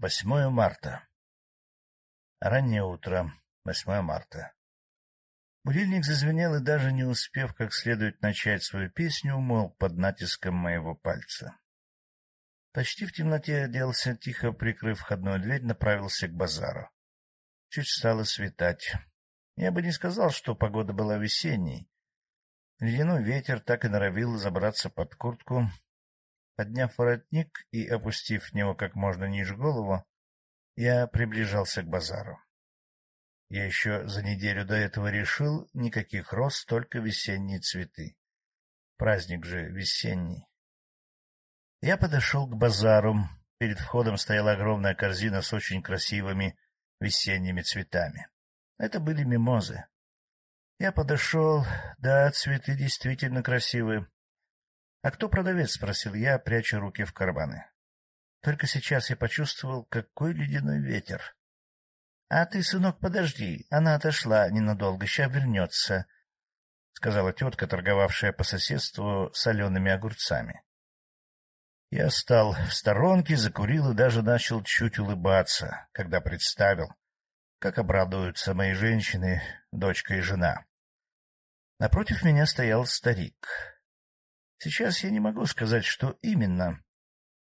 8 марта. Раннее утро, 8 марта. Будильник зазвенел, и даже не успев как следует начать свою песню, умолк под натиском моего пальца. Почти в темноте оделся, тихо прикрыв входную дверь, направился к базару. Чуть стало светать. Я бы не сказал, что погода была весенней. Ледяной ветер так и норовил забраться под куртку, Подняв воротник и опустив в него как можно ниже голову, я приближался к базару. Я еще за неделю до этого решил никаких роз, только весенние цветы. Праздник же весенний. Я подошел к базару. Перед входом стояла огромная корзина с очень красивыми весенними цветами. Это были мимозы. Я подошел, да, цветы действительно красивые. — А кто продавец? — спросил я, пряча руки в карманы. Только сейчас я почувствовал, какой ледяной ветер. — А ты, сынок, подожди, она отошла ненадолго, сейчас вернется, — сказала тетка, торговавшая по соседству солеными огурцами. Я стал в сторонке, закурил и даже начал чуть улыбаться, когда представил, как обрадуются мои женщины, дочка и жена. Напротив меня стоял старик. Сейчас я не могу сказать, что именно,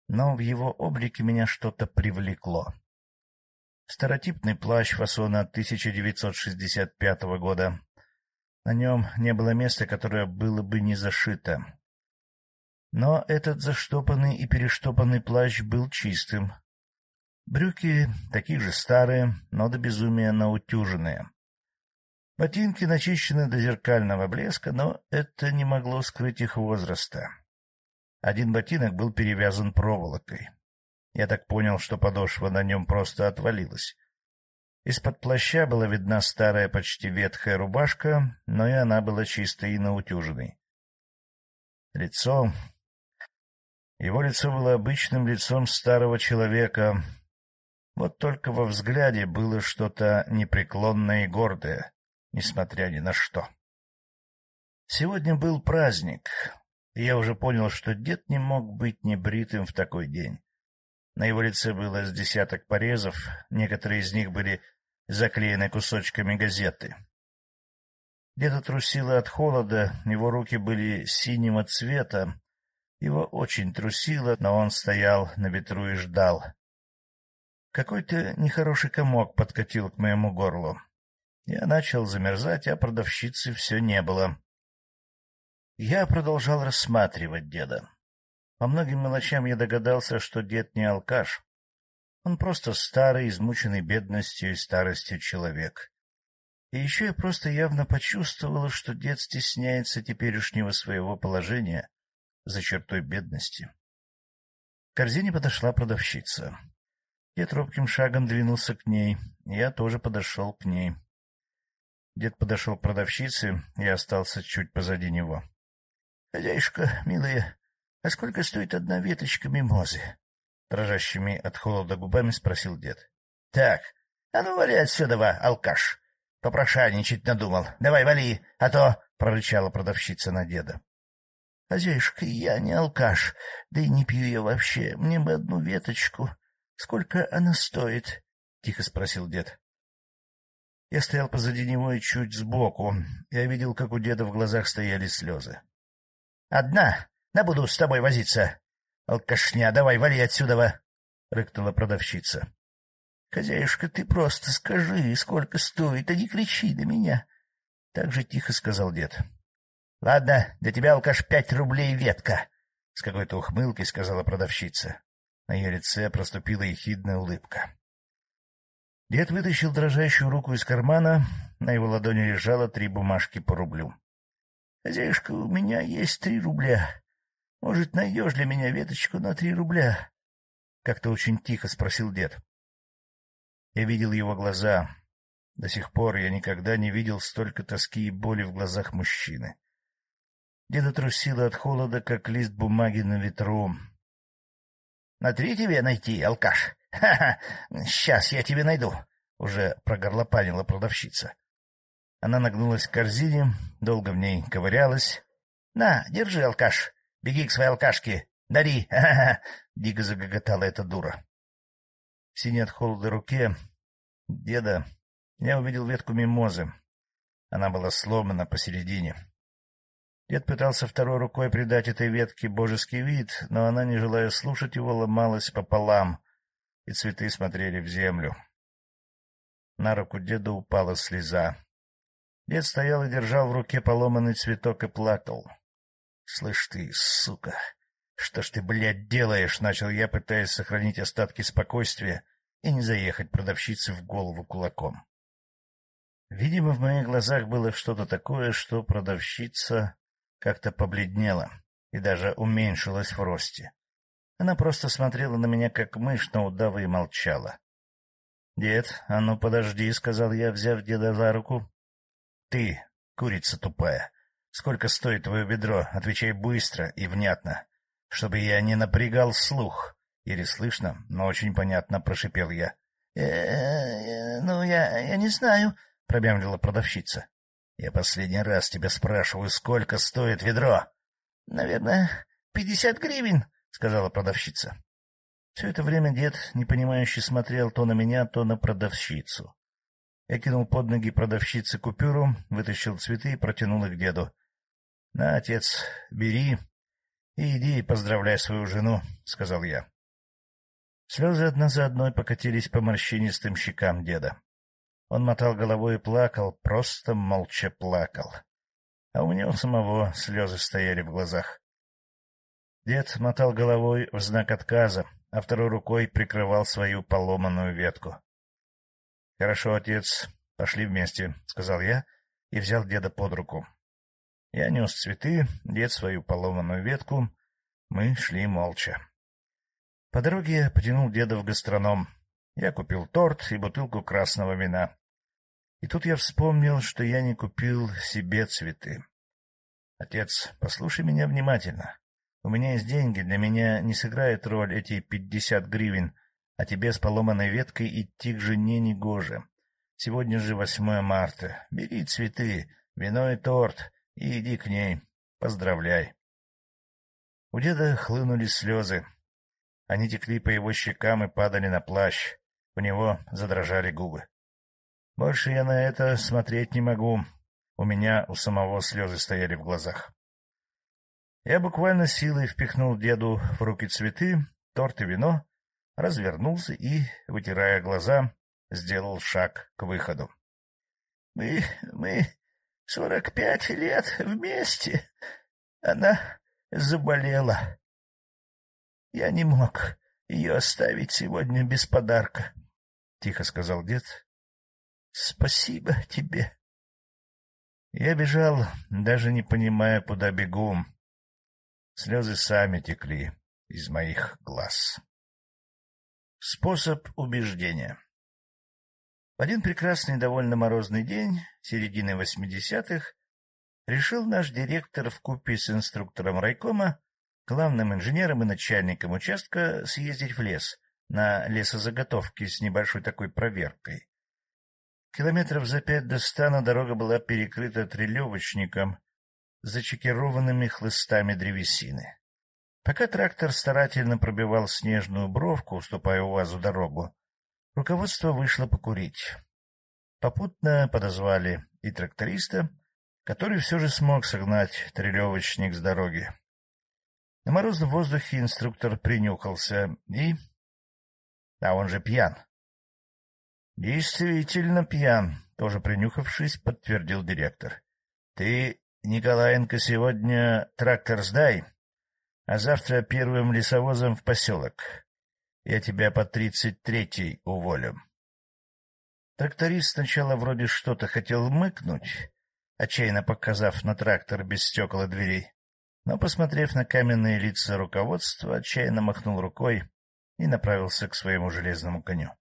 но в его облике меня что-то привлекло. Старотипный плащ фасона 1965 года. На нем не было места, которое было бы не зашито. Но этот заштопанный и перештопанный плащ был чистым. Брюки такие же старые, но до безумия наутюженные. Ботинки начищены до зеркального блеска, но это не могло скрыть их возраста. Один ботинок был перевязан проволокой. Я так понял, что подошва на нем просто отвалилась. Из-под плаща была видна старая, почти ветхая рубашка, но и она была чистой и наутюженной. Лицо... Его лицо было обычным лицом старого человека. Вот только во взгляде было что-то непреклонное и гордое несмотря ни на что. Сегодня был праздник, и я уже понял, что дед не мог быть небритым в такой день. На его лице было с десяток порезов, некоторые из них были заклеены кусочками газеты. Деда трусило от холода, его руки были синего цвета, его очень трусило, но он стоял на ветру и ждал. Какой-то нехороший комок подкатил к моему горлу. Я начал замерзать, а продавщицы все не было. Я продолжал рассматривать деда. По многим мелочам я догадался, что дед не алкаш. Он просто старый, измученный бедностью и старостью человек. И еще я просто явно почувствовал, что дед стесняется теперешнего своего положения за чертой бедности. К корзине подошла продавщица. Дед робким шагом двинулся к ней, я тоже подошел к ней. Дед подошел к продавщице и остался чуть позади него. — Хозяюшка, милая, а сколько стоит одна веточка мимозы? — дрожащими от холода губами спросил дед. — Так, а ну вали отсюда, алкаш! Попрошайничать надумал. Давай вали, а то... — прорычала продавщица на деда. — Хозяюшка, я не алкаш, да и не пью я вообще. Мне бы одну веточку. Сколько она стоит? — тихо спросил дед. Я стоял позади него и чуть сбоку. Я видел, как у деда в глазах стояли слезы. — Одна? Да буду с тобой возиться. — Алкашня, давай, вали отсюда! — рыкнула продавщица. — Хозяюшка, ты просто скажи, сколько стоит, а не кричи на меня. Так же тихо сказал дед. — Ладно, для тебя, алкаш, пять рублей ветка, — с какой-то ухмылкой сказала продавщица. На ее лице проступила ехидная улыбка. Дед вытащил дрожащую руку из кармана, на его ладони лежало три бумажки по рублю. — Хозяюшка, у меня есть три рубля. Может, найдешь для меня веточку на три рубля? — как-то очень тихо спросил дед. Я видел его глаза. До сих пор я никогда не видел столько тоски и боли в глазах мужчины. Деда трусило от холода, как лист бумаги на ветру. — На три тебе найти, алкаш? Ха-ха, сейчас я тебе найду, — уже прогорлопанила продавщица. Она нагнулась к корзине, долго в ней ковырялась. — На, держи, алкаш, беги к своей алкашке, дари, ха-ха, — дико загоготала эта дура. В синей от холода руке деда я увидел ветку мимозы. Она была сломана посередине. Дед пытался второй рукой придать этой ветке божеский вид, но она, не желая слушать его, ломалась пополам, и цветы смотрели в землю. На руку деда упала слеза. Дед стоял и держал в руке поломанный цветок и плакал. — Слышь ты, сука, что ж ты, блядь, делаешь? — начал я, пытаясь сохранить остатки спокойствия и не заехать продавщице в голову кулаком. Видимо, в моих глазах было что-то такое, что продавщица как-то побледнела и даже уменьшилась в росте. Она просто смотрела на меня, как мышь на удава, и молчала. — Дед, а ну подожди, — сказал я, взяв деда за руку. — Ты, курица тупая, сколько стоит твое бедро? Отвечай быстро и внятно, чтобы я не напрягал слух. Или слышно, но очень понятно, — прошипел я. «Э, — э, Ну, я, я не знаю, — промямлила продавщица. — Я последний раз тебя спрашиваю, сколько стоит ведро? — Наверное, пятьдесят гривен, — сказала продавщица. Все это время дед, непонимающе, смотрел то на меня, то на продавщицу. Я кинул под ноги продавщице купюру, вытащил цветы и протянул их деду. — На, отец, бери и иди поздравляй свою жену, — сказал я. Слезы одна за одной покатились по морщинистым щекам деда. Он мотал головой и плакал, просто молча плакал. А у него самого слезы стояли в глазах. Дед мотал головой в знак отказа, а второй рукой прикрывал свою поломанную ветку. — Хорошо, отец, пошли вместе, — сказал я и взял деда под руку. Я нес цветы, дед свою поломанную ветку. Мы шли молча. По дороге я потянул деда в гастроном. Я купил торт и бутылку красного вина. И тут я вспомнил, что я не купил себе цветы. Отец, послушай меня внимательно. У меня есть деньги, для меня не сыграет роль эти пятьдесят гривен, а тебе с поломанной веткой идти к жене негоже. Сегодня же восьмое марта. Бери цветы, вино и торт и иди к ней. Поздравляй. У деда хлынули слезы. Они текли по его щекам и падали на плащ. У него задрожали губы. Больше я на это смотреть не могу. У меня у самого слезы стояли в глазах. Я буквально силой впихнул деду в руки цветы, торт и вино, развернулся и, вытирая глаза, сделал шаг к выходу. — Мы... мы сорок пять лет вместе. Она заболела. Я не мог ее оставить сегодня без подарка, — тихо сказал дед Спасибо тебе. Я бежал, даже не понимая, куда бегу. Слезы сами текли из моих глаз. Способ убеждения В один прекрасный довольно морозный день, середины восьмидесятых, решил наш директор в купе с инструктором райкома, главным инженером и начальником участка съездить в лес на лесозаготовки с небольшой такой проверкой. Километров за пять до стана дорога была перекрыта трелевочником зачекированными хлыстами древесины. Пока трактор старательно пробивал снежную бровку, уступая УАЗу дорогу, руководство вышло покурить. Попутно подозвали и тракториста, который все же смог согнать трелевочник с дороги. На морозном воздухе инструктор принюхался и... А он же пьян. — Действительно пьян, — тоже принюхавшись, подтвердил директор. — Ты, Николаенко, сегодня трактор сдай, а завтра первым лесовозом в поселок. Я тебя по тридцать третий уволю. Тракторист сначала вроде что-то хотел мыкнуть, отчаянно показав на трактор без стекол и дверей, но, посмотрев на каменные лица руководства, отчаянно махнул рукой и направился к своему железному коню.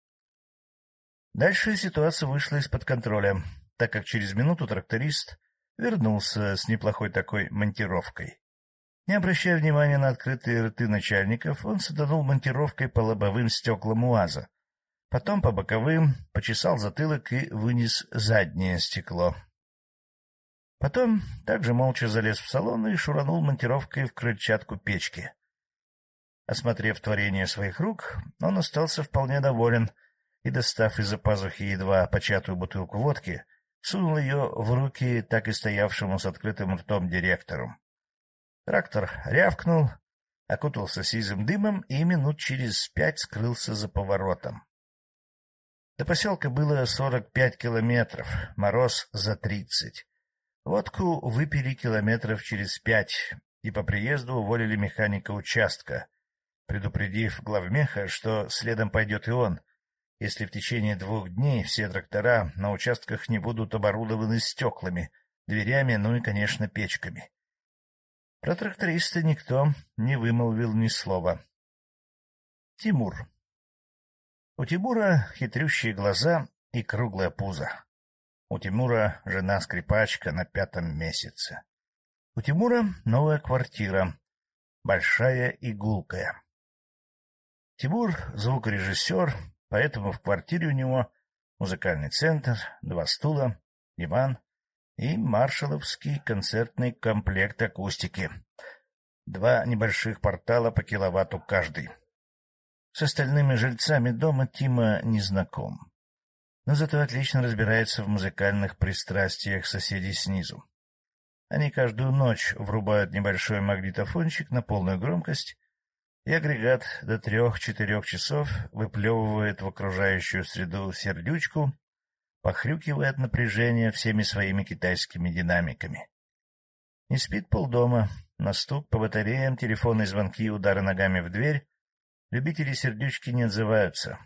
Дальше ситуация вышла из-под контроля, так как через минуту тракторист вернулся с неплохой такой монтировкой. Не обращая внимания на открытые рты начальников, он саданул монтировкой по лобовым стеклам УАЗа, потом по боковым, почесал затылок и вынес заднее стекло. Потом также молча залез в салон и шуранул монтировкой в крыльчатку печки. Осмотрев творение своих рук, он остался вполне доволен и, достав из-за пазухи едва початую бутылку водки, сунул ее в руки так и стоявшему с открытым ртом директору. Трактор рявкнул, окутался сизым дымом и минут через пять скрылся за поворотом. До поселка было сорок пять километров, мороз за тридцать. Водку выпили километров через пять и по приезду уволили механика участка, предупредив главмеха, что следом пойдет и он, если в течение двух дней все трактора на участках не будут оборудованы стеклами, дверями, ну и, конечно, печками. Про тракториста никто не вымолвил ни слова. Тимур. У Тимура хитрющие глаза и круглое пузо. У Тимура жена-скрипачка на пятом месяце. У Тимура новая квартира, большая и гулкая. Тимур — звукорежиссер, поэтому в квартире у него музыкальный центр, два стула, диван и маршаловский концертный комплект акустики. Два небольших портала по киловатту каждый. С остальными жильцами дома Тима не знаком, но зато отлично разбирается в музыкальных пристрастиях соседей снизу. Они каждую ночь врубают небольшой магнитофончик на полную громкость, и агрегат до трех-четырех часов выплевывает в окружающую среду сердючку похрюкивая от напряжения всеми своими китайскими динамиками. Не спит полдома, на стук по батареям, телефонные звонки удары ногами в дверь. Любители сердючки не отзываются.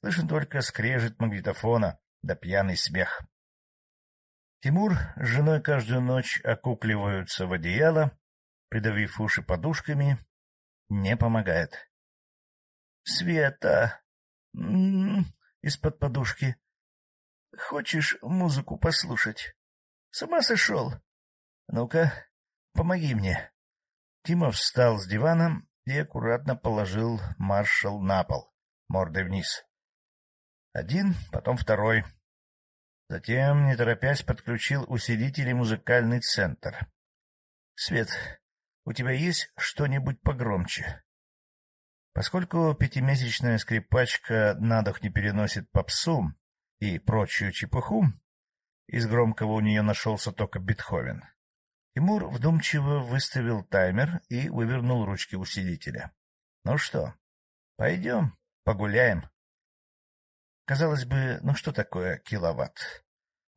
Слышен только скрежет магнитофона да пьяный смех. Тимур с женой каждую ночь окукливаются в одеяло, придавив уши подушками. Не помогает. — Света! М -м -м, из-под подушки. Хочешь музыку послушать? С ума сошел? Ну-ка, помоги мне. Тима встал с дивана и аккуратно положил маршал на пол, мордой вниз. Один, потом второй. Затем, не торопясь, подключил усилитель и музыкальный центр. — Свет, у тебя есть что-нибудь погромче? Поскольку пятимесячная скрипачка на дух не переносит попсу, и прочую чепуху, из громкого у нее нашелся только Бетховен. Тимур вдумчиво выставил таймер и вывернул ручки усилителя. — Ну что, пойдем, погуляем. Казалось бы, ну что такое киловатт?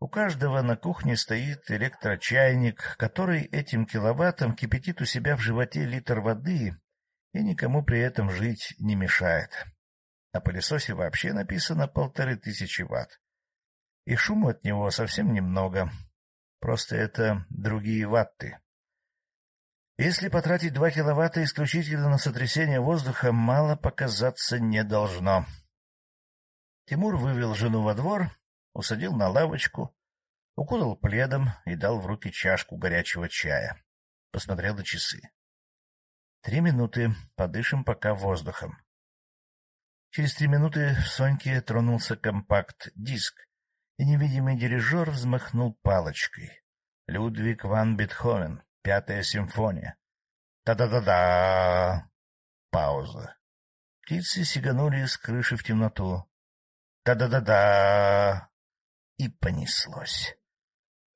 У каждого на кухне стоит электрочайник, который этим киловаттом кипятит у себя в животе литр воды и никому при этом жить не мешает. На пылесосе вообще написано полторы тысячи ватт. И шума от него совсем немного. Просто это другие ватты. Если потратить два киловатта исключительно на сотрясение воздуха, мало показаться не должно. Тимур вывел жену во двор, усадил на лавочку, укутал пледом и дал в руки чашку горячего чая. Посмотрел на часы. Три минуты, подышим пока воздухом. Через три минуты в Соньке тронулся компакт-диск, и невидимый дирижер взмахнул палочкой. Людвиг ван Бетховен, пятая симфония. Та-да-да-да! Пауза. Птицы сиганули с крыши в темноту. Та-да-да-да! И понеслось.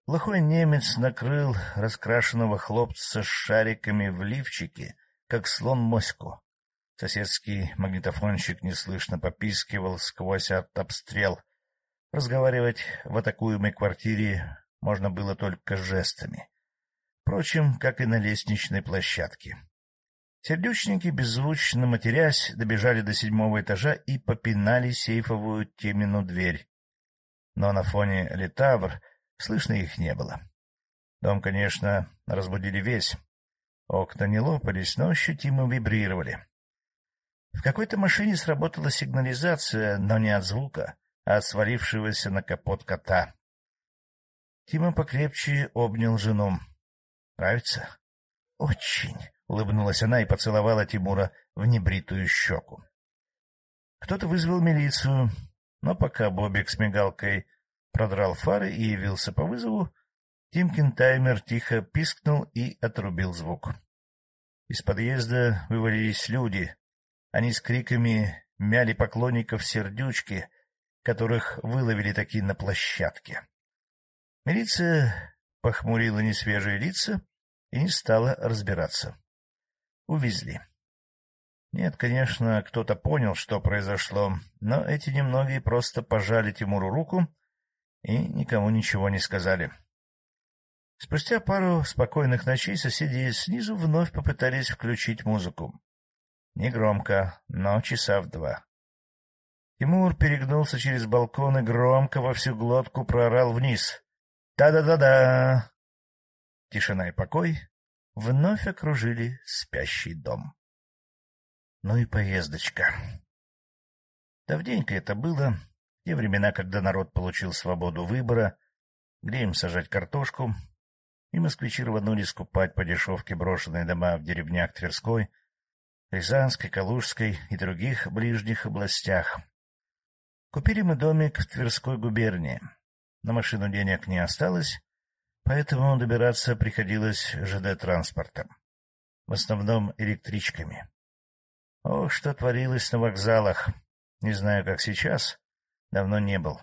Плохой немец накрыл раскрашенного хлопца с шариками в лифчике, как слон моську. Соседский магнитофонщик неслышно попискивал сквозь обстрел. Разговаривать в атакуемой квартире можно было только жестами. Впрочем, как и на лестничной площадке. Сердючники, беззвучно матерясь, добежали до седьмого этажа и попинали сейфовую темену дверь. Но на фоне летавр слышно их не было. Дом, конечно, разбудили весь. Окна не лопались, но ощутимо вибрировали. В какой-то машине сработала сигнализация, но не от звука, а от свалившегося на капот кота. Тима покрепче обнял жену. — Нравится? — Очень, — улыбнулась она и поцеловала Тимура в небритую щеку. Кто-то вызвал милицию, но пока Бобик с мигалкой продрал фары и явился по вызову, Тимкин таймер тихо пискнул и отрубил звук. Из подъезда вывалились люди. Они с криками мяли поклонников сердючки, которых выловили такие на площадке. Милиция похмурила несвежие лица и не стала разбираться. Увезли. Нет, конечно, кто-то понял, что произошло, но эти немногие просто пожали Тимуру руку и никому ничего не сказали. Спустя пару спокойных ночей соседи снизу вновь попытались включить музыку. Негромко, но часа в два. Тимур перегнулся через балкон и громко во всю глотку проорал вниз. «Да-да-да-да!» Тишина и покой вновь окружили спящий дом. Ну и поездочка. Давненько это было, те времена, когда народ получил свободу выбора, где им сажать картошку, и москвичи рванули скупать по дешевке брошенные дома в деревнях Тверской, Рязанской, Калужской и других ближних областях. Купили мы домик в Тверской губернии. На машину денег не осталось, поэтому добираться приходилось ЖД-транспортом, в основном электричками. Ох, что творилось на вокзалах. Не знаю, как сейчас. Давно не был.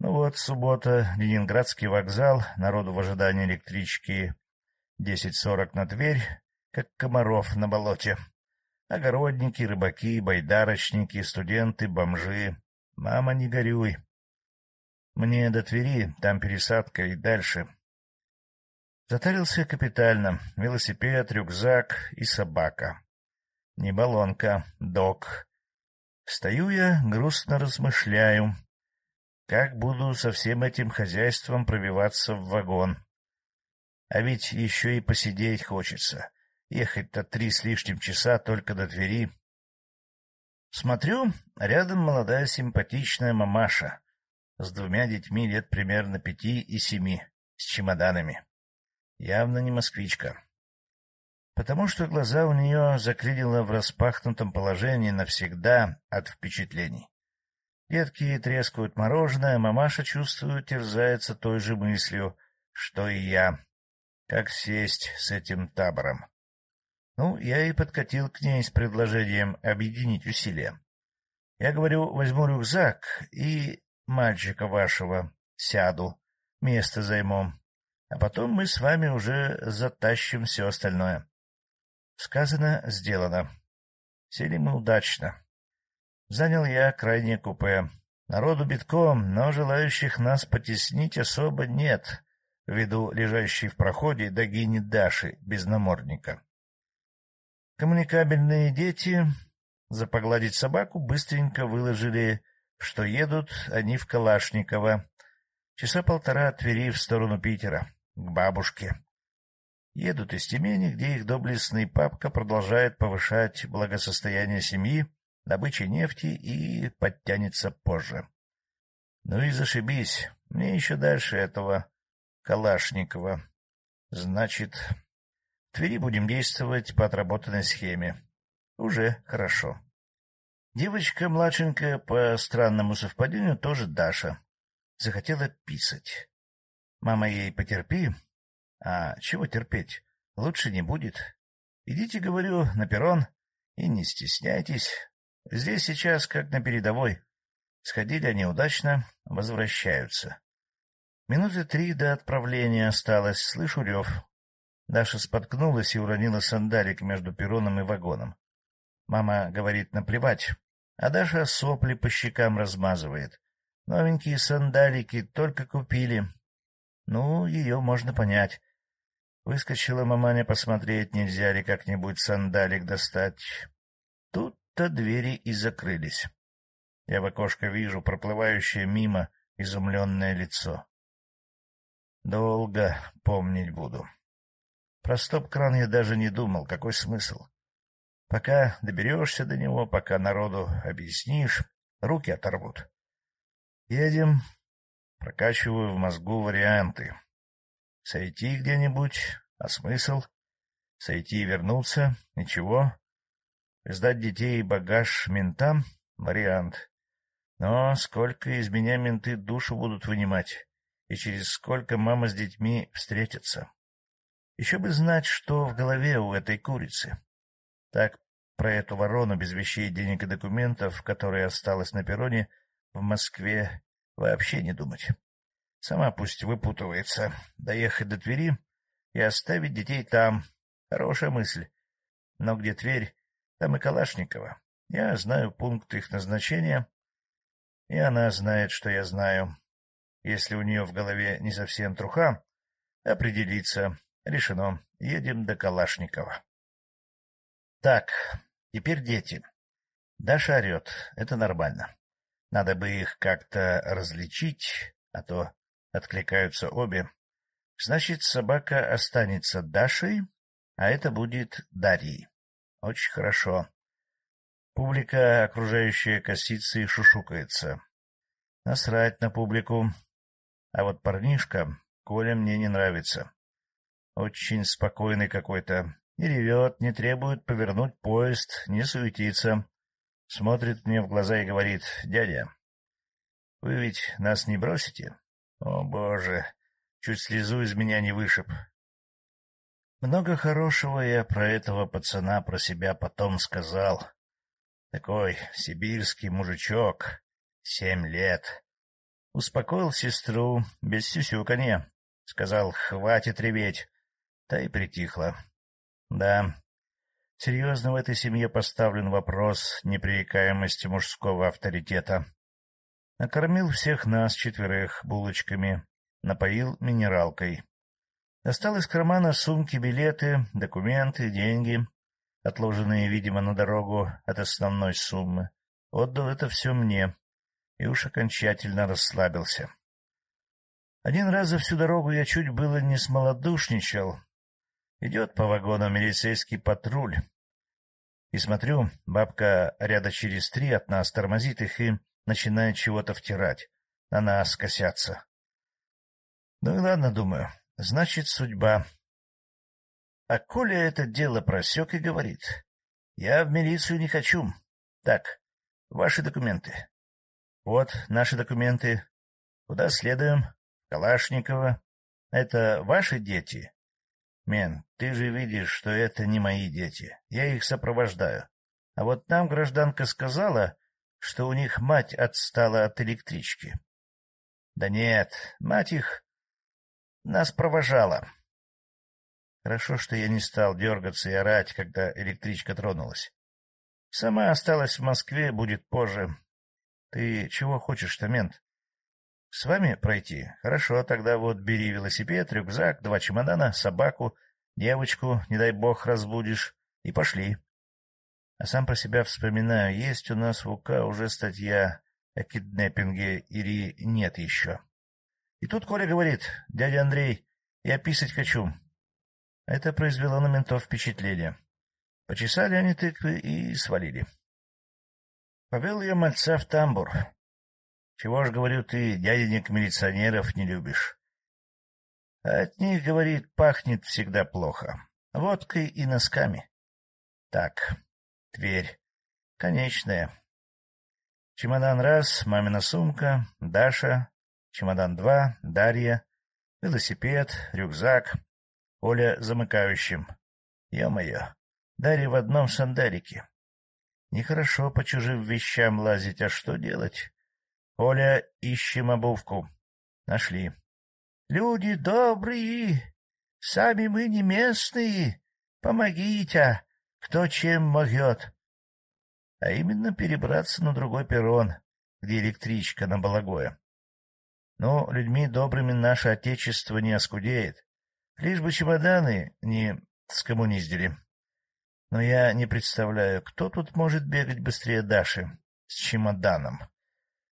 Ну вот, суббота, Ленинградский вокзал, народу в ожидании электрички 10.40 на Тверь, как комаров на болоте. Огородники, рыбаки, байдарочники, студенты, бомжи. Мама, не горюй. Мне до Твери, там пересадка и дальше. Затарился капитально. Велосипед, рюкзак и собака. Не баллонка, док. Стою я, грустно размышляю, как буду со всем этим хозяйством пробиваться в вагон. А ведь еще и посидеть хочется. Ехать-то три с лишним часа только до двери. Смотрю, рядом молодая симпатичная мамаша с двумя детьми лет примерно пяти и семи, с чемоданами. Явно не москвичка потому что глаза у нее заклинило в распахнутом положении навсегда от впечатлений. Детки трескают мороженое, мамаша, чувствует, терзается той же мыслью, что и я. Как сесть с этим табором? Ну, я и подкатил к ней с предложением объединить усилия. Я говорю, возьму рюкзак и мальчика вашего сяду, место займу, а потом мы с вами уже затащим все остальное. Сказано, сделано. Сели мы удачно. Занял я крайнее купе. Народу битком, но желающих нас потеснить особо нет, ввиду лежащей в проходе Дагини Даши без намордника. Коммуникабельные дети за погладить собаку быстренько выложили, что едут они в Калашниково, часа полтора от Твери в сторону Питера, к бабушке. Едут из Тюмени, где их доблестный папка продолжает повышать благосостояние семьи, добычей нефти и подтянется позже. Ну и зашибись, мне еще дальше этого Калашникова. Значит, в Твери будем действовать по отработанной схеме. Уже хорошо. Девочка младшенькая, по странному совпадению, тоже Даша. Захотела писать. Мама ей потерпи, а чего терпеть? Лучше не будет. Идите, говорю, на перрон и не стесняйтесь. Здесь сейчас как на передовой. Сходили они удачно, возвращаются. Минуты три до отправления осталось, слышу рев. Даша споткнулась и уронила сандалик между перроном и вагоном. Мама говорит наплевать, а Даша сопли по щекам размазывает. Новенькие сандалики только купили. Ну, ее можно понять. Выскочила маманя посмотреть, нельзя ли как-нибудь сандалик достать. Тут-то двери и закрылись. Я в окошко вижу проплывающее мимо изумленное лицо. Долго помнить буду. Про стоп-кран я даже не думал, какой смысл. Пока доберешься до него, пока народу объяснишь, руки оторвут. Едем, прокачиваю в мозгу варианты. Сойти где-нибудь, а смысл? Сойти и вернуться? Ничего. Сдать детей и багаж ментам? Вариант. Но сколько из меня менты душу будут вынимать? И через сколько мама с детьми встретятся? Еще бы знать, что в голове у этой курицы. Так про эту ворону без вещей, денег и документов, которая осталась на перроне в Москве, вообще не думать. Сама пусть выпутывается. Доехать до Твери и оставить детей там. Хорошая мысль. Но где Тверь, там и Калашникова. Я знаю пункт их назначения, и она знает, что я знаю. Если у нее в голове не совсем труха, определиться. Решено. Едем до Калашникова. Так, теперь дети. Даша орет. Это нормально. Надо бы их как-то различить, а то откликаются обе. Значит, собака останется Дашей, а это будет Дарьей. Очень хорошо. Публика, окружающая косится и шушукается. Насрать на публику. А вот парнишка, Коля, мне не нравится. Очень спокойный какой-то. Не ревет, не требует повернуть поезд, не суетится. Смотрит мне в глаза и говорит, «Дядя, вы ведь нас не бросите?» О, боже, чуть слезу из меня не вышиб. Много хорошего я про этого пацана про себя потом сказал. Такой сибирский мужичок, семь лет. Успокоил сестру, без сюсюканья. Сказал, хватит реветь. Та и притихла. Да, серьезно в этой семье поставлен вопрос непререкаемости мужского авторитета. Накормил всех нас четверых булочками, напоил минералкой. Достал из кармана сумки билеты, документы, деньги, отложенные, видимо, на дорогу от основной суммы. Отдал это все мне и уж окончательно расслабился. Один раз за всю дорогу я чуть было не смолодушничал. Идет по вагону милицейский патруль. И смотрю, бабка ряда через три от нас тормозит их и начинает чего-то втирать. На нас косятся. Ну и ладно, думаю, значит, судьба. А Коля это дело просек и говорит. Я в милицию не хочу. Так, ваши документы. Вот наши документы. Куда следуем? Калашникова. Это ваши дети? Мен, ты же видишь, что это не мои дети. Я их сопровождаю. А вот нам гражданка сказала, что у них мать отстала от электрички. Да нет, мать их нас провожала. Хорошо, что я не стал дергаться и орать, когда электричка тронулась. Сама осталась в Москве, будет позже. Ты чего хочешь-то, мент? С вами пройти? Хорошо, тогда вот бери велосипед, рюкзак, два чемодана, собаку, девочку, не дай бог, разбудишь, и пошли. А сам про себя вспоминаю, есть у нас в УК уже статья о киднеппинге или нет еще. И тут Коля говорит, дядя Андрей, я писать хочу. Это произвело на ментов впечатление. Почесали они тыквы и свалили. Повел я мальца в тамбур. Чего ж, говорю, ты, дяденек милиционеров, не любишь? от них, говорит, пахнет всегда плохо. Водкой и носками. Так, Тверь. Конечная. Чемодан раз, мамина сумка, Даша. Чемодан два, Дарья. Велосипед, рюкзак. Оля замыкающим. Ё-моё, Дарья в одном сандалике. Нехорошо по чужим вещам лазить, а что делать? Оля, ищем обувку. Нашли. Люди добрые, сами мы не местные. Помогите, кто чем могет. А именно перебраться на другой перрон, где электричка на Балагое. Но людьми добрыми наше отечество не оскудеет. Лишь бы чемоданы не скоммуниздили. Но я не представляю, кто тут может бегать быстрее Даши с чемоданом.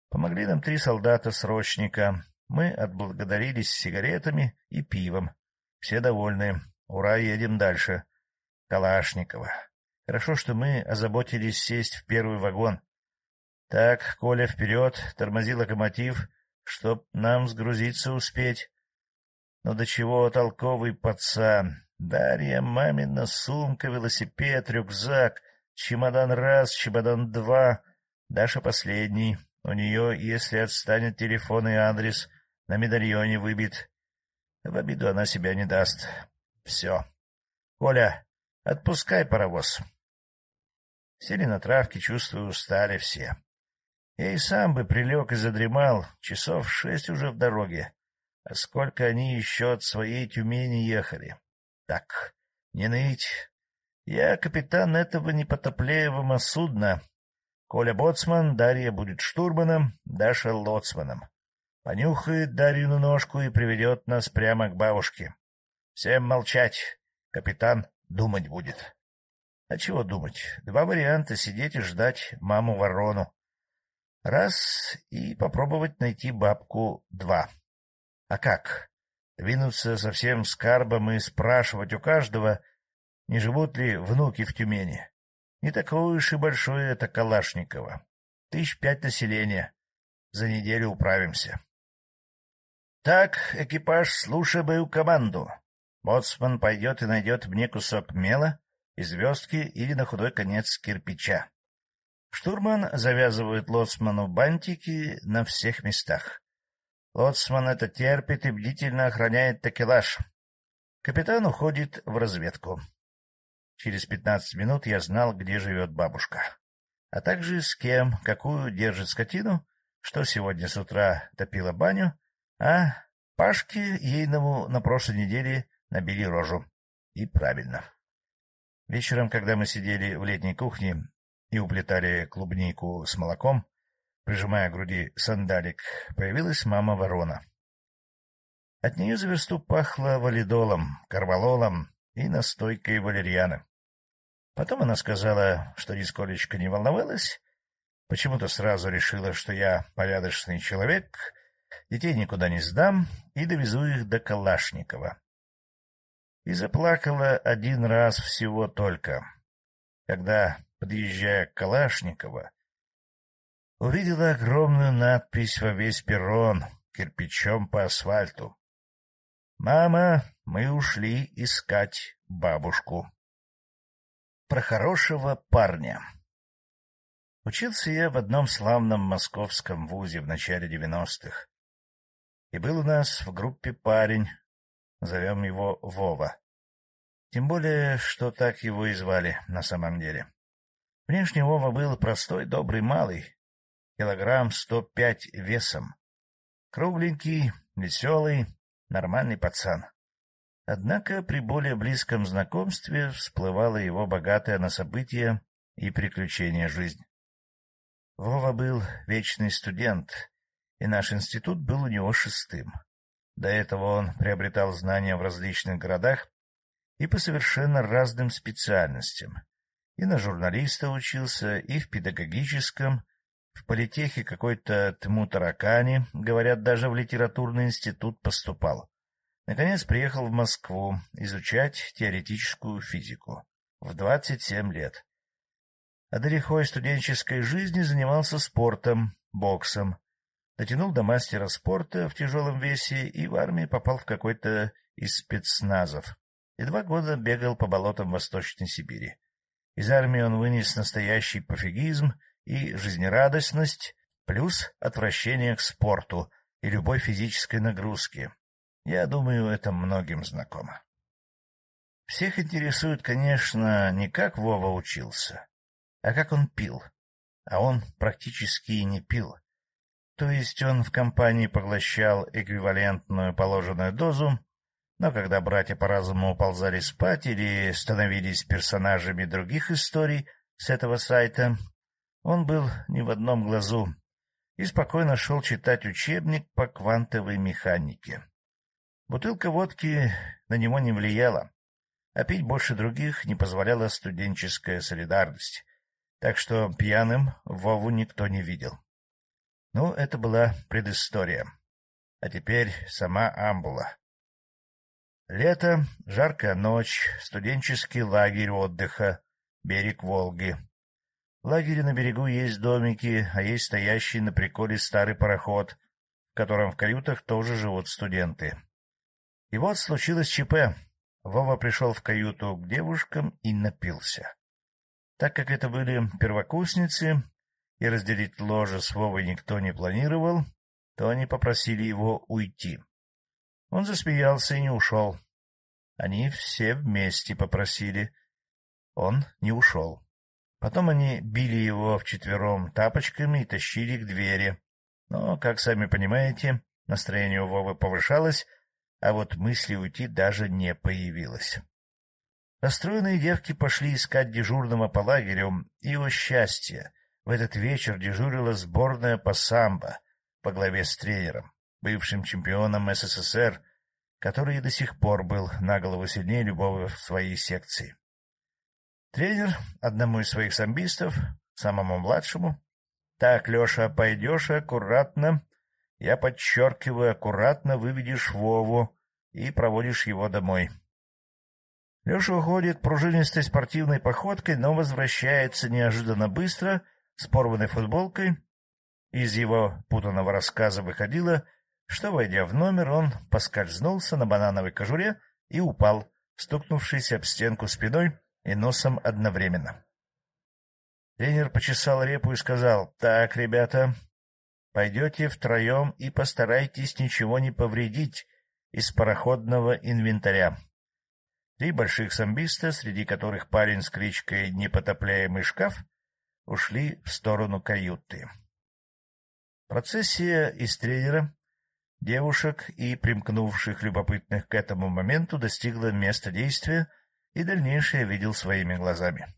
Помогли нам три солдата-срочника. Мы отблагодарились сигаретами и пивом. Все довольны. Ура, едем дальше. Калашникова. Хорошо, что мы озаботились сесть в первый вагон. Так, Коля, вперед, тормози локомотив, чтоб нам сгрузиться успеть. Но до чего толковый пацан. Дарья, мамина сумка, велосипед, рюкзак, чемодан раз, чемодан два. Даша последний. У нее, если отстанет телефон и адрес, на медальоне выбит. В обиду она себя не даст. Все. Коля, отпускай паровоз. Сели на травке, чувствую, устали все. Я и сам бы прилег и задремал, часов шесть уже в дороге. А сколько они еще от своей Тюмени ехали. Так, не ныть. Я капитан этого непотопляемого судна. Коля боцман, Дарья будет штурманом, Даша лоцманом. Понюхает Дарью на ножку и приведет нас прямо к бабушке. Всем молчать. Капитан думать будет. А чего думать? Два варианта — сидеть и ждать маму-ворону. Раз — и попробовать найти бабку два. А как? Двинуться со всем скарбом и спрашивать у каждого, не живут ли внуки в Тюмени. Не такое уж и большое это Калашниково. Тысяч пять населения. За неделю управимся. Так, экипаж, слушай мою команду. Боцман пойдет и найдет мне кусок мела, и звездки или на худой конец кирпича. Штурман завязывает лоцману бантики на всех местах. Лоцман это терпит и бдительно охраняет такелаж. Капитан уходит в разведку. Через пятнадцать минут я знал, где живет бабушка, а также с кем, какую держит скотину, что сегодня с утра топила баню, а Пашке ейному на прошлой неделе набили рожу. И правильно. Вечером, когда мы сидели в летней кухне и уплетали клубнику с молоком, прижимая к груди сандалик, появилась мама-ворона. От нее за версту пахло валидолом, карвалолом и настойкой валерьяна. Потом она сказала, что нисколечко не волновалась, почему-то сразу решила, что я порядочный человек, детей никуда не сдам и довезу их до Калашникова и заплакала один раз всего только, когда, подъезжая к Калашникова, увидела огромную надпись во весь перрон кирпичом по асфальту. «Мама, мы ушли искать бабушку». Про хорошего парня. Учился я в одном славном московском вузе в начале девяностых. И был у нас в группе парень, Зовем его Вова. Тем более, что так его и звали на самом деле. Внешне Вова был простой, добрый, малый, килограмм сто пять весом. Кругленький, веселый, нормальный пацан. Однако при более близком знакомстве всплывала его богатая на события и приключения жизнь. Вова был вечный студент, и наш институт был у него шестым. До этого он приобретал знания в различных городах и по совершенно разным специальностям. И на журналиста учился, и в педагогическом, в политехе какой-то тму таракани, говорят, даже в литературный институт поступал. Наконец приехал в Москву изучать теоретическую физику. В двадцать семь лет. А до лихой студенческой жизни занимался спортом, боксом, дотянул до мастера спорта в тяжелом весе и в армии попал в какой-то из спецназов. И два года бегал по болотам Восточной Сибири. Из армии он вынес настоящий пофигизм и жизнерадостность, плюс отвращение к спорту и любой физической нагрузке. Я думаю, это многим знакомо. Всех интересует, конечно, не как Вова учился, а как он пил. А он практически и не пил. То есть он в компании поглощал эквивалентную положенную дозу, но когда братья по-разному уползали спать или становились персонажами других историй с этого сайта, он был не в одном глазу и спокойно шел читать учебник по квантовой механике. Бутылка водки на него не влияла, а пить больше других не позволяла студенческая солидарность, так что пьяным Вову никто не видел. Ну, это была предыстория. А теперь сама амбула. Лето, жаркая ночь, студенческий лагерь отдыха, берег Волги. В лагере на берегу есть домики, а есть стоящий на приколе старый пароход, в котором в каютах тоже живут студенты. И вот случилось ЧП. Вова пришел в каюту к девушкам и напился. Так как это были первокурсницы, и разделить ложе с Вовой никто не планировал, то они попросили его уйти. Он засмеялся и не ушел. Они все вместе попросили. Он не ушел. Потом они били его вчетвером тапочками и тащили к двери. Но, как сами понимаете, настроение у Вовы повышалось, а вот мысли уйти даже не появилось. Расстроенные девки пошли искать дежурного по лагерю, и, о счастье, в этот вечер дежурила сборная по самбо по главе с тренером, бывшим чемпионом СССР, который до сих пор был на голову сильнее любого в своей секции. Тренер одному из своих самбистов, самому младшему, «Так, Леша, пойдешь аккуратно, я подчеркиваю, аккуратно выведешь Вову и проводишь его домой». Леша уходит пружинистой спортивной походкой, но возвращается неожиданно быстро, с порванной футболкой. Из его путанного рассказа выходило, что, войдя в номер, он поскользнулся на банановой кожуре и упал, стукнувшись об стенку спиной и носом одновременно. Тренер почесал репу и сказал, «Так, ребята, пойдете втроем и постарайтесь ничего не повредить из пароходного инвентаря. Три больших самбиста, среди которых парень с кличкой «Непотопляемый шкаф», ушли в сторону каюты. Процессия из тренера, девушек и примкнувших любопытных к этому моменту достигла места действия, и дальнейшее видел своими глазами.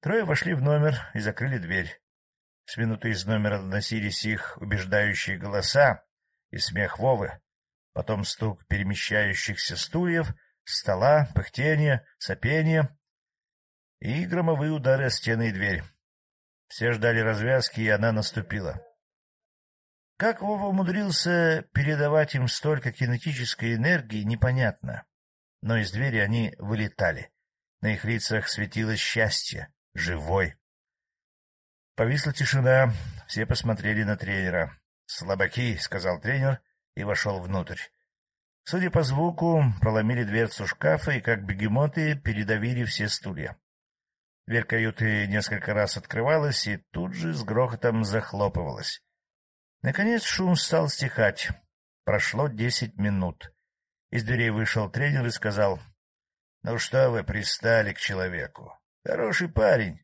Трое вошли в номер и закрыли дверь. С минуты из номера доносились их убеждающие голоса и смех Вовы, потом стук перемещающихся стульев — стола, пыхтение, сопение и громовые удары о стены и дверь. Все ждали развязки, и она наступила. Как Вова умудрился передавать им столько кинетической энергии, непонятно. Но из двери они вылетали. На их лицах светилось счастье, живой. Повисла тишина, все посмотрели на тренера. «Слабаки», — сказал тренер и вошел внутрь. Судя по звуку, проломили дверцу шкафа и, как бегемоты, передавили все стулья. Дверь каюты несколько раз открывалась и тут же с грохотом захлопывалась. Наконец шум стал стихать. Прошло десять минут. Из дверей вышел тренер и сказал, — Ну что вы пристали к человеку? Хороший парень.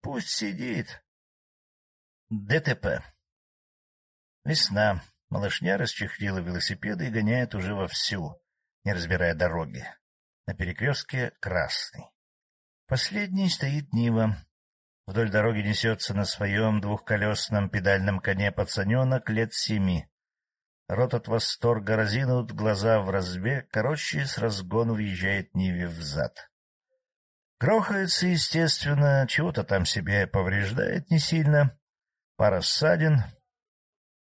Пусть сидит. ДТП. Весна. Малышня расчехлила велосипеды и гоняет уже вовсю, не разбирая дороги. На перекрестке красный. Последний стоит Нива. Вдоль дороги несется на своем двухколесном педальном коне пацаненок лет семи. Рот от восторга разинут, глаза в разбег, короче, с разгону въезжает Ниве взад. Грохается, естественно, чего-то там себе повреждает не сильно. Пара ссадин,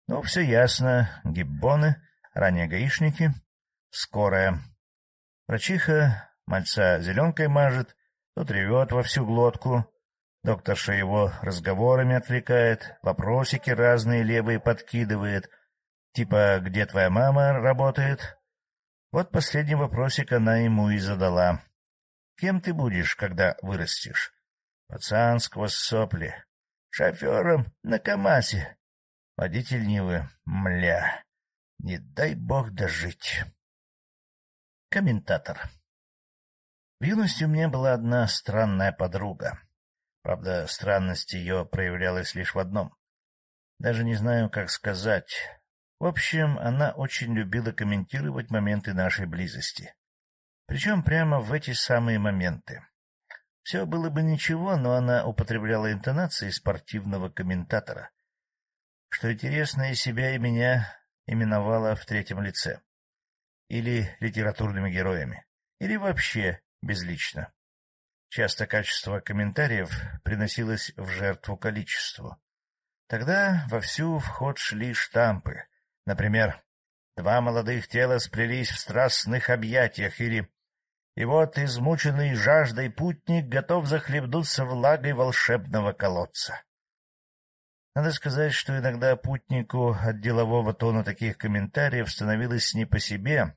ну, все ясно. Гиббоны, ранее гаишники, скорая. Врачиха мальца зеленкой мажет, тут ревет во всю глотку. Докторша его разговорами отвлекает, вопросики разные левые подкидывает, типа «Где твоя мама работает?» Вот последний вопросик она ему и задала. «Кем ты будешь, когда вырастешь?» «Пацан сквозь сопли. Шофером на КамАЗе. Водитель Нивы. Мля. Не дай бог дожить. Комментатор. В юности у меня была одна странная подруга. Правда, странность ее проявлялась лишь в одном. Даже не знаю, как сказать. В общем, она очень любила комментировать моменты нашей близости. Причем прямо в эти самые моменты. Все было бы ничего, но она употребляла интонации спортивного комментатора, что интересно, и себя, и меня именовала в третьем лице. Или литературными героями. Или вообще безлично. Часто качество комментариев приносилось в жертву количеству. Тогда вовсю в ход шли штампы. Например, «Два молодых тела сплелись в страстных объятиях» или «И вот измученный жаждой путник готов захлебнуться влагой волшебного колодца». Надо сказать, что иногда путнику от делового тона таких комментариев становилось не по себе,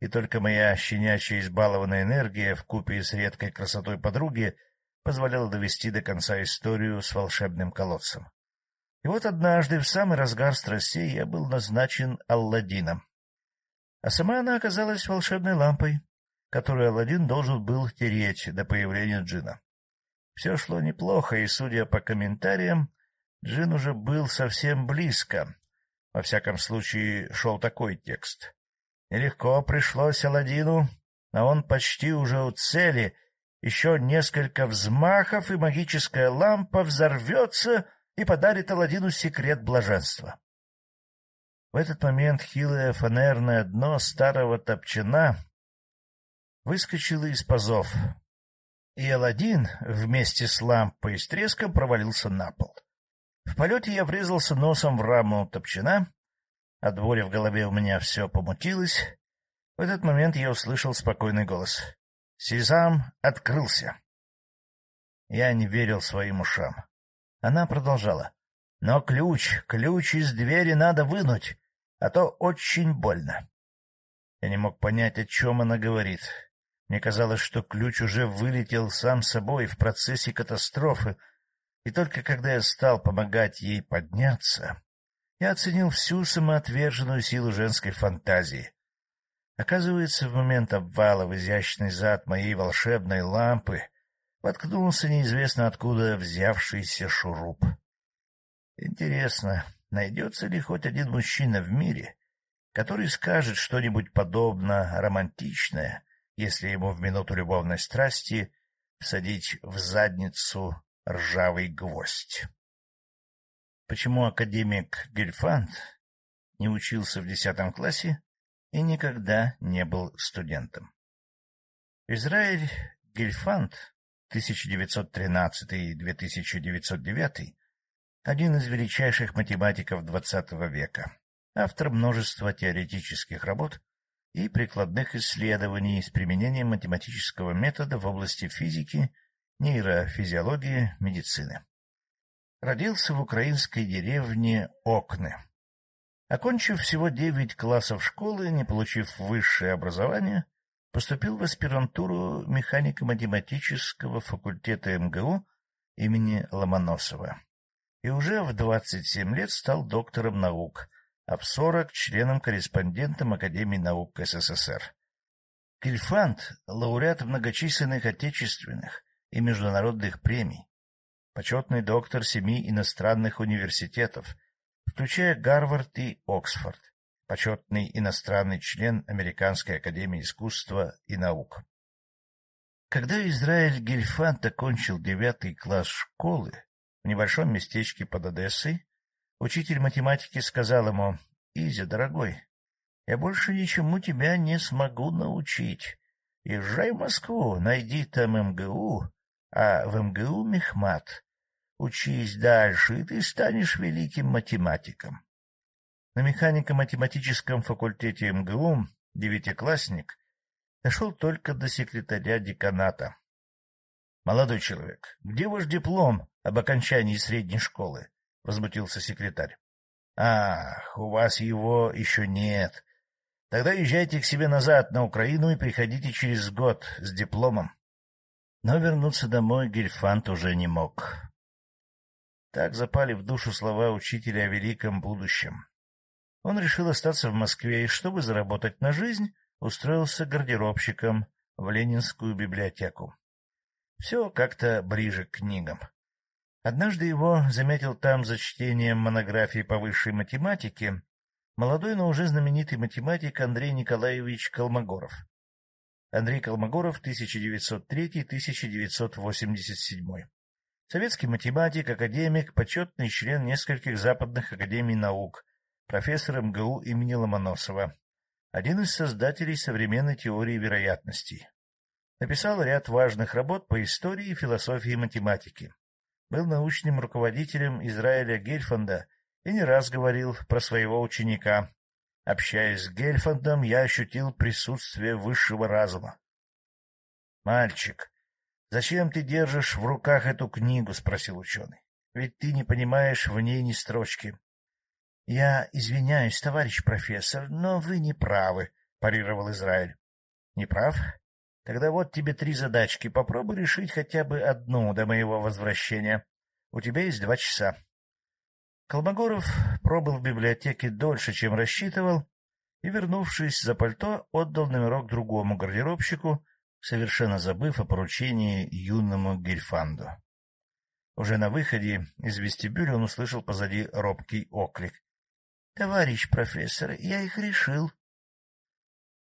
и только моя щенячья избалованная энергия в купе с редкой красотой подруги позволяла довести до конца историю с волшебным колодцем. И вот однажды, в самый разгар страстей, я был назначен Алладином. А сама она оказалась волшебной лампой. которую Аладдин должен был тереть до появления джина. Все шло неплохо, и, судя по комментариям, джин уже был совсем близко. Во всяком случае, шел такой текст. Нелегко пришлось Аладдину, но он почти уже у цели. Еще несколько взмахов, и магическая лампа взорвется и подарит Аладдину секрет блаженства. В этот момент хилое фанерное дно старого топчана выскочило из пазов, и Аладдин вместе с лампой с треском провалился на пол. В полете я врезался носом в раму топчана, от боли в голове у меня все помутилось. В этот момент я услышал спокойный голос. «Сезам открылся!» Я не верил своим ушам. Она продолжала. «Но ключ, ключ из двери надо вынуть, а то очень больно». Я не мог понять, о чем она говорит. Мне казалось, что ключ уже вылетел сам собой в процессе катастрофы, и только когда я стал помогать ей подняться, я оценил всю самоотверженную силу женской фантазии. Оказывается, в момент обвала в изящный зад моей волшебной лампы воткнулся неизвестно откуда взявшийся шуруп. Интересно, найдется ли хоть один мужчина в мире, который скажет что-нибудь подобно романтичное если ему в минуту любовной страсти всадить в задницу ржавый гвоздь. Почему академик Гельфанд не учился в десятом классе и никогда не был студентом? Израиль Гельфанд 1913-2909 один из величайших математиков XX века, автор множества теоретических работ и прикладных исследований с применением математического метода в области физики, нейрофизиологии, медицины. Родился в украинской деревне Окны. Окончив всего девять классов школы, не получив высшее образование, поступил в аспирантуру механико-математического факультета МГУ имени Ломоносова и уже в 27 лет стал доктором наук — а в сорок членом-корреспондентом Академии наук СССР. Кильфанд — лауреат многочисленных отечественных и международных премий, почетный доктор семи иностранных университетов, включая Гарвард и Оксфорд, почетный иностранный член Американской академии искусства и наук. Когда Израиль Гельфанд окончил девятый класс школы в небольшом местечке под Одессой, Учитель математики сказал ему, — Изя, дорогой, я больше ничему тебя не смогу научить. Езжай в Москву, найди там МГУ, а в МГУ мехмат. Учись дальше, и ты станешь великим математиком. На механико-математическом факультете МГУ девятиклассник дошел только до секретаря деканата. — Молодой человек, где ваш диплом об окончании средней школы? — возмутился секретарь. — Ах, у вас его еще нет. Тогда езжайте к себе назад на Украину и приходите через год с дипломом. Но вернуться домой Гельфант уже не мог. Так запали в душу слова учителя о великом будущем. Он решил остаться в Москве и, чтобы заработать на жизнь, устроился гардеробщиком в Ленинскую библиотеку. Все как-то ближе к книгам. Однажды его заметил там за чтением монографии по высшей математике молодой, но уже знаменитый математик Андрей Николаевич Колмогоров. Андрей Колмогоров, 1903-1987. Советский математик, академик, почетный член нескольких западных академий наук, профессор МГУ имени Ломоносова, один из создателей современной теории вероятностей. Написал ряд важных работ по истории и философии математики был научным руководителем Израиля Гельфанда и не раз говорил про своего ученика. Общаясь с Гельфандом, я ощутил присутствие высшего разума. — Мальчик, зачем ты держишь в руках эту книгу? — спросил ученый. — Ведь ты не понимаешь в ней ни строчки. — Я извиняюсь, товарищ профессор, но вы не правы, — парировал Израиль. — Не прав? Тогда вот тебе три задачки. Попробуй решить хотя бы одну до моего возвращения. У тебя есть два часа. Колмогоров пробыл в библиотеке дольше, чем рассчитывал, и, вернувшись за пальто, отдал номерок другому гардеробщику, совершенно забыв о поручении юному Гельфанду. Уже на выходе из вестибюля он услышал позади робкий оклик. — Товарищ профессор, я их решил.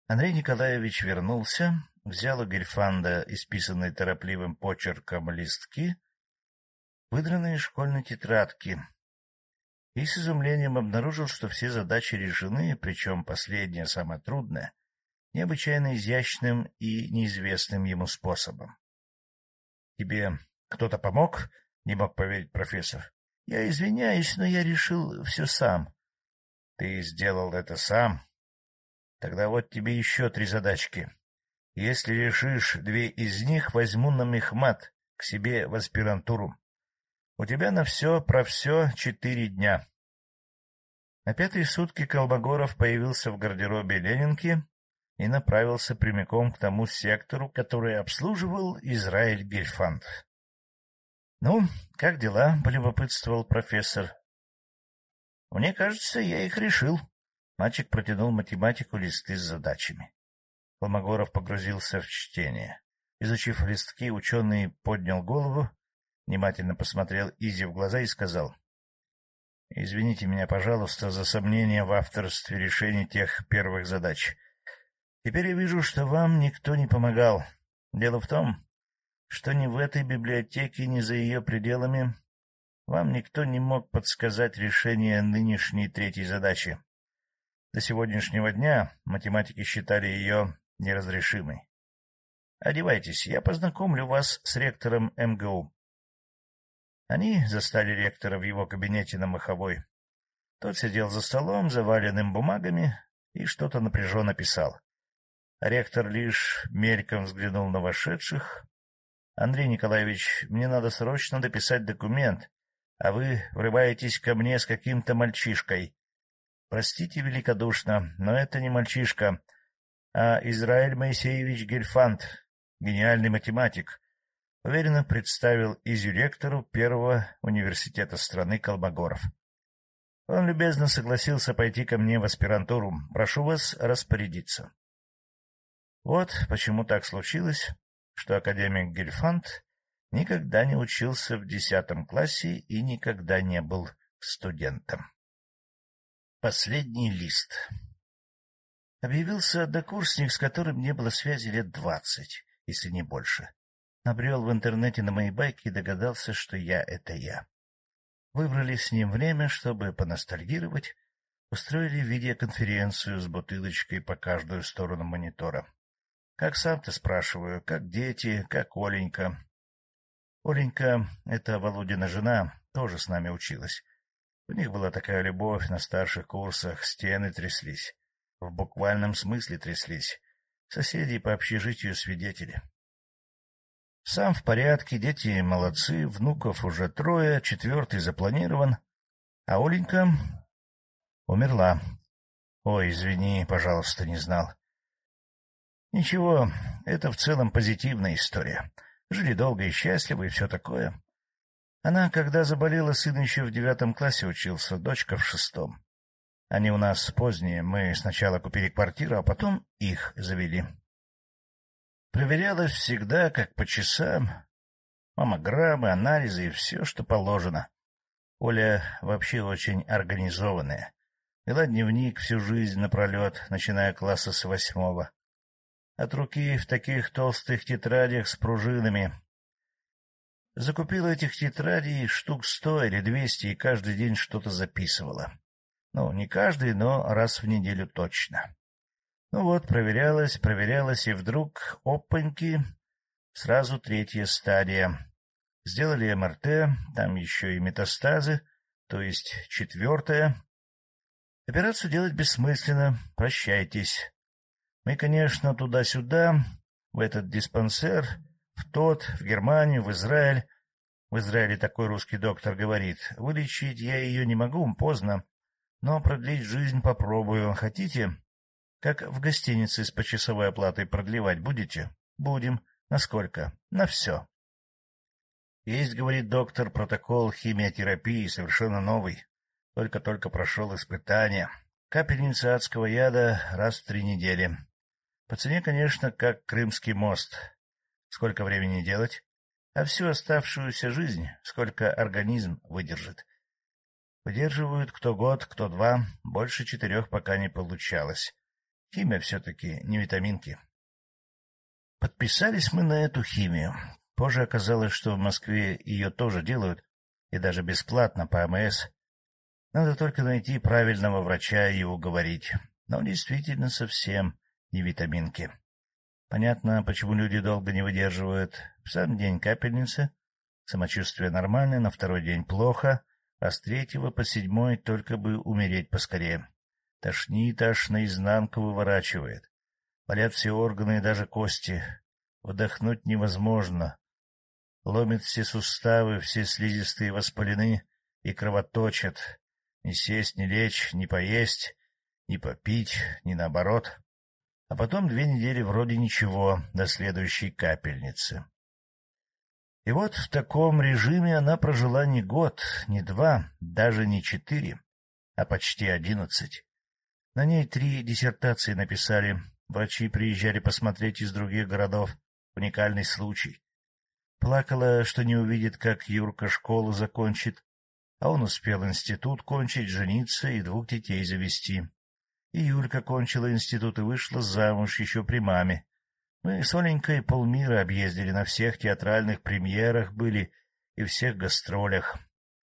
Андрей Николаевич вернулся, взял у Гельфанда исписанные торопливым почерком листки, выдранные школьной тетрадки, и с изумлением обнаружил, что все задачи решены, причем последняя, самая трудная, необычайно изящным и неизвестным ему способом. — Тебе кто-то помог? — не мог поверить профессор. — Я извиняюсь, но я решил все сам. — Ты сделал это сам? Тогда вот тебе еще три задачки. Если решишь две из них, возьму на мехмат к себе в аспирантуру. У тебя на все про все четыре дня. На пятые сутки Колмогоров появился в гардеробе Ленинки и направился прямиком к тому сектору, который обслуживал Израиль Гельфанд. — Ну, как дела? — полюбопытствовал профессор. — Мне кажется, я их решил. Мальчик протянул математику листы с задачами. Колмогоров погрузился в чтение. Изучив листки, ученый поднял голову внимательно посмотрел Изи в глаза и сказал. — Извините меня, пожалуйста, за сомнение в авторстве решения тех первых задач. Теперь я вижу, что вам никто не помогал. Дело в том, что ни в этой библиотеке, ни за ее пределами вам никто не мог подсказать решение нынешней третьей задачи. До сегодняшнего дня математики считали ее неразрешимой. Одевайтесь, я познакомлю вас с ректором МГУ. Они застали ректора в его кабинете на Маховой. Тот сидел за столом, заваленным бумагами, и что-то напряженно писал. Ректор лишь мельком взглянул на вошедших. — Андрей Николаевич, мне надо срочно дописать документ, а вы врываетесь ко мне с каким-то мальчишкой. Простите великодушно, но это не мальчишка, а Израиль Моисеевич Гельфанд, гениальный математик, уверенно представил Изю ректору первого университета страны Колмогоров. Он любезно согласился пойти ко мне в аспирантуру. Прошу вас распорядиться. Вот почему так случилось, что академик Гельфанд никогда не учился в десятом классе и никогда не был студентом. Последний лист. Объявился однокурсник, с которым не было связи лет двадцать, если не больше. Набрел в интернете на мои байки и догадался, что я — это я. Выбрали с ним время, чтобы поностальгировать, устроили видеоконференцию с бутылочкой по каждую сторону монитора. Как сам-то спрашиваю, как дети, как Оленька. Оленька — это Володина жена, тоже с нами училась. У них была такая любовь на старших курсах, стены тряслись. В буквальном смысле тряслись. Соседи по общежитию свидетели. Сам в порядке, дети молодцы, внуков уже трое, четвертый запланирован. А Оленька умерла. Ой, извини, пожалуйста, не знал. Ничего, это в целом позитивная история. Жили долго и счастливо и все такое. Она, когда заболела, сын еще в девятом классе учился, дочка в шестом. Они у нас поздние, мы сначала купили квартиру, а потом их завели. Проверялось всегда, как по часам. Маммограммы, анализы и все, что положено. Оля вообще очень организованная. Вела дневник всю жизнь напролет, начиная класса с восьмого. От руки в таких толстых тетрадях с пружинами. Закупила этих тетрадей штук сто или двести и каждый день что-то записывала. Ну, не каждый, но раз в неделю точно. Ну вот, проверялась, проверялась, и вдруг, опаньки, сразу третья стадия. Сделали МРТ, там еще и метастазы, то есть четвертая. Операцию делать бессмысленно, прощайтесь. Мы, конечно, туда-сюда, в этот диспансер, в тот, в Германию, в Израиль. В Израиле такой русский доктор говорит, вылечить я ее не могу, поздно, но продлить жизнь попробую. Хотите? Как в гостинице с почасовой оплатой продлевать будете? Будем. Насколько? На все. Есть, говорит доктор, протокол химиотерапии, совершенно новый. Только-только прошел испытания. Капельница адского яда раз в три недели. По цене, конечно, как Крымский мост. Сколько времени делать? А всю оставшуюся жизнь, сколько организм выдержит. Выдерживают кто год, кто два, больше четырех пока не получалось. Химия все-таки не витаминки. Подписались мы на эту химию. Позже оказалось, что в Москве ее тоже делают, и даже бесплатно по АМС. Надо только найти правильного врача и уговорить. Но действительно совсем не витаминки. Понятно, почему люди долго не выдерживают. В сам день капельницы, самочувствие нормальное, на второй день плохо, а с третьего по седьмой только бы умереть поскорее. Тошнит аж наизнанку выворачивает. Болят все органы и даже кости. Вдохнуть невозможно. Ломит все суставы, все слизистые воспалены и кровоточат. Ни сесть, ни лечь, ни поесть, ни попить, ни наоборот. А потом две недели вроде ничего, до следующей капельницы. И вот в таком режиме она прожила не год, не два, даже не четыре, а почти одиннадцать. На ней три диссертации написали, врачи приезжали посмотреть из других городов, уникальный случай. Плакала, что не увидит, как Юрка школу закончит, а он успел институт кончить, жениться и двух детей завести. И Юлька кончила институт и вышла замуж еще при маме. Мы с Оленькой полмира объездили, на всех театральных премьерах были и всех гастролях.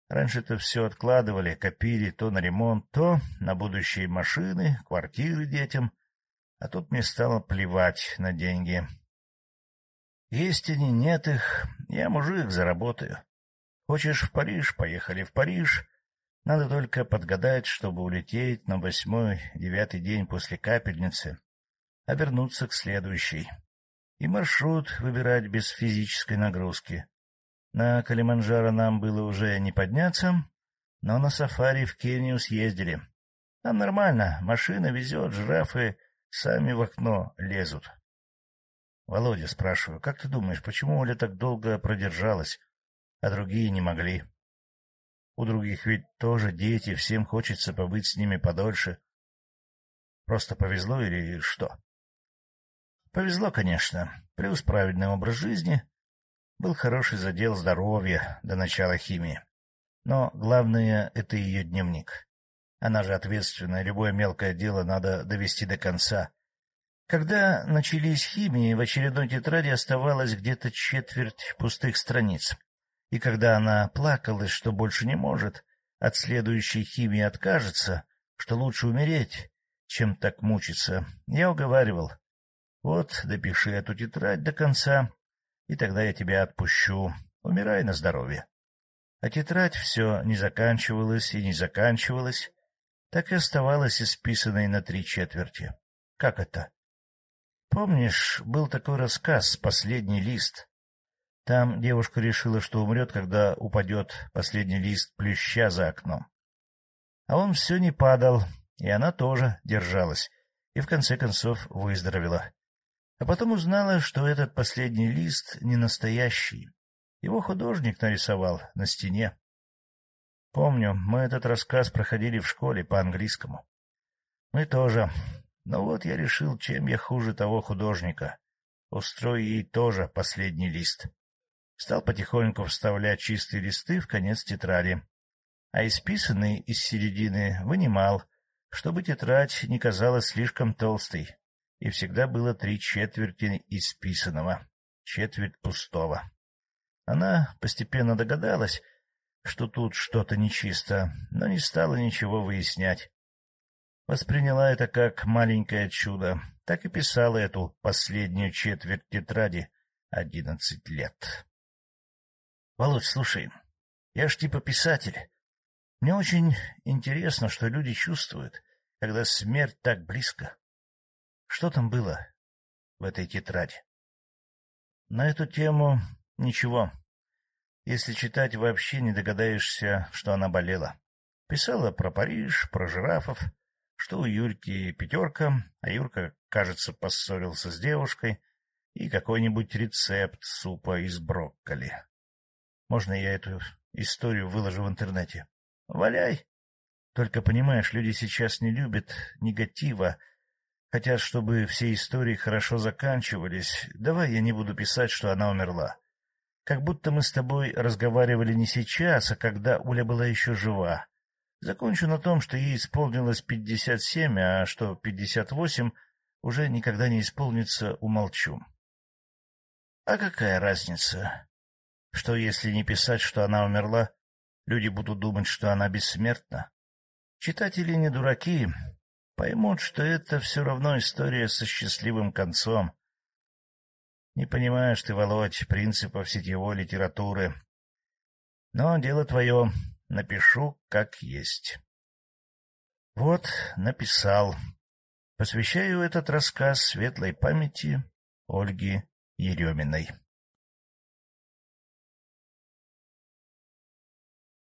Раньше-то все откладывали, копили то на ремонт, то на будущие машины, квартиры детям. А тут мне стало плевать на деньги. Есть они, нет их, я мужик, заработаю. Хочешь в Париж, поехали в Париж. Надо только подгадать, чтобы улететь на восьмой, девятый день после капельницы, а вернуться к следующей. И маршрут выбирать без физической нагрузки. На Калиманджаро нам было уже не подняться, но на сафари в Кению съездили. Там нормально, машина везет, жирафы сами в окно лезут. Володя, спрашиваю, как ты думаешь, почему Оля так долго продержалась, а другие не могли? У других ведь тоже дети, всем хочется побыть с ними подольше. Просто повезло или что? Повезло, конечно. Плюс правильный образ жизни, был хороший задел здоровья до начала химии. Но главное — это ее дневник. Она же ответственная, любое мелкое дело надо довести до конца. Когда начались химии, в очередной тетради оставалось где-то четверть пустых страниц. И когда она плакалась, что больше не может, от следующей химии откажется, что лучше умереть, чем так мучиться, я уговаривал. Вот, допиши эту тетрадь до конца, и тогда я тебя отпущу. Умирай на здоровье. А тетрадь все не заканчивалась и не заканчивалась, так и оставалась исписанной на три четверти. Как это? Помнишь, был такой рассказ «Последний лист»? Там девушка решила, что умрет, когда упадет последний лист плюща за окном. А он все не падал, и она тоже держалась, и в конце концов выздоровела. А потом узнала, что этот последний лист не настоящий. Его художник нарисовал на стене. Помню, мы этот рассказ проходили в школе по-английскому. Мы тоже. Но вот я решил, чем я хуже того художника. Устрою ей тоже последний лист. Стал потихоньку вставлять чистые листы в конец тетради, а исписанный из середины вынимал, чтобы тетрадь не казалась слишком толстой и всегда было три четверти исписанного, четверть пустого. Она постепенно догадалась, что тут что-то нечисто, но не стала ничего выяснять. Восприняла это как маленькое чудо, так и писала эту последнюю четверть тетради одиннадцать лет. — Володь, слушай, я ж типа писатель. Мне очень интересно, что люди чувствуют, когда смерть так близко. Что там было в этой тетради? На эту тему ничего. Если читать, вообще не догадаешься, что она болела. Писала про Париж, про жирафов, что у Юрки пятерка, а Юрка, кажется, поссорился с девушкой, и какой-нибудь рецепт супа из брокколи. Можно я эту историю выложу в интернете? Валяй! Только, понимаешь, люди сейчас не любят негатива, хотят, чтобы все истории хорошо заканчивались. Давай я не буду писать, что она умерла. Как будто мы с тобой разговаривали не сейчас, а когда Уля была еще жива. Закончу на том, что ей исполнилось пятьдесят семь, а что пятьдесят восемь уже никогда не исполнится, умолчу. А какая разница? Что, если не писать, что она умерла, люди будут думать, что она бессмертна? Читатели не дураки, поймут, что это все равно история со счастливым концом. Не понимаешь ты, Володь, принципов сетевой литературы. Но дело твое, напишу как есть. Вот, написал. Посвящаю этот рассказ светлой памяти Ольги Ереминой.